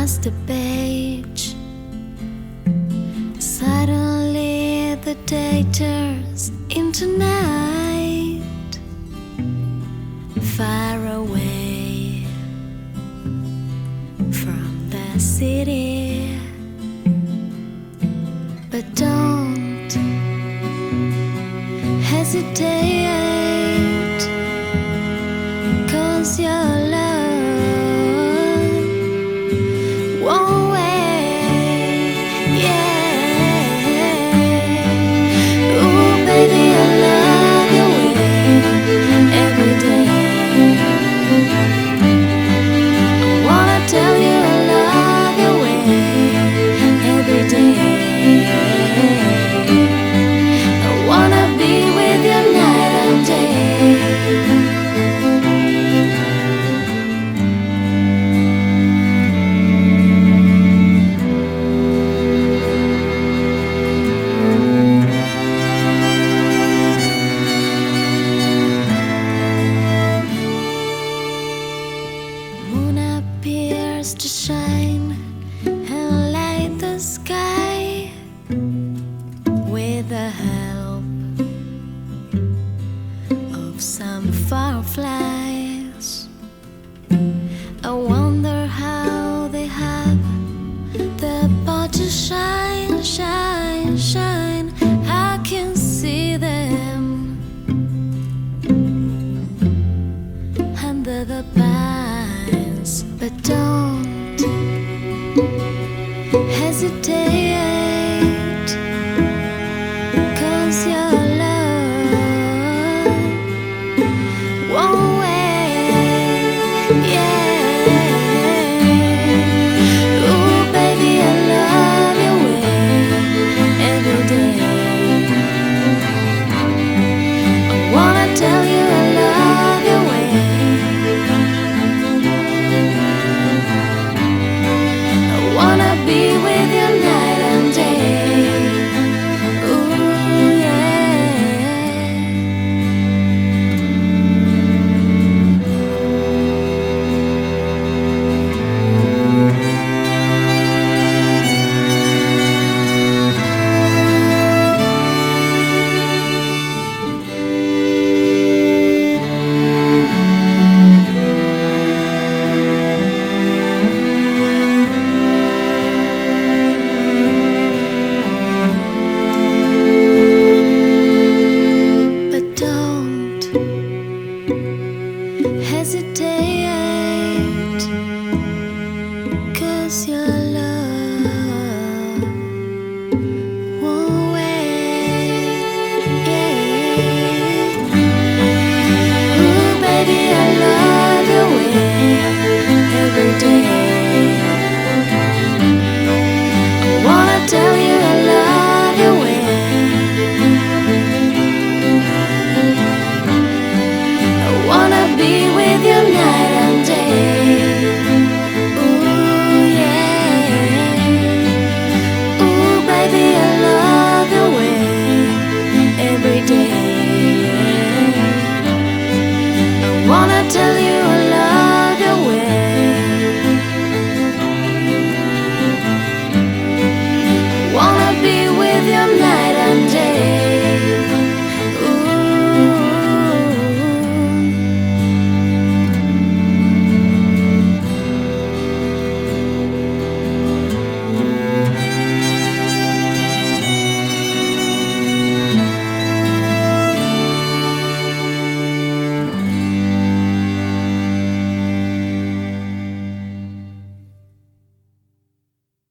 across page. Suddenly, the day turns into night, far away from the city. But don't hesitate, cause your I wonder how they have shine, shine, shine. I can see them under the pines, but don't hesitate.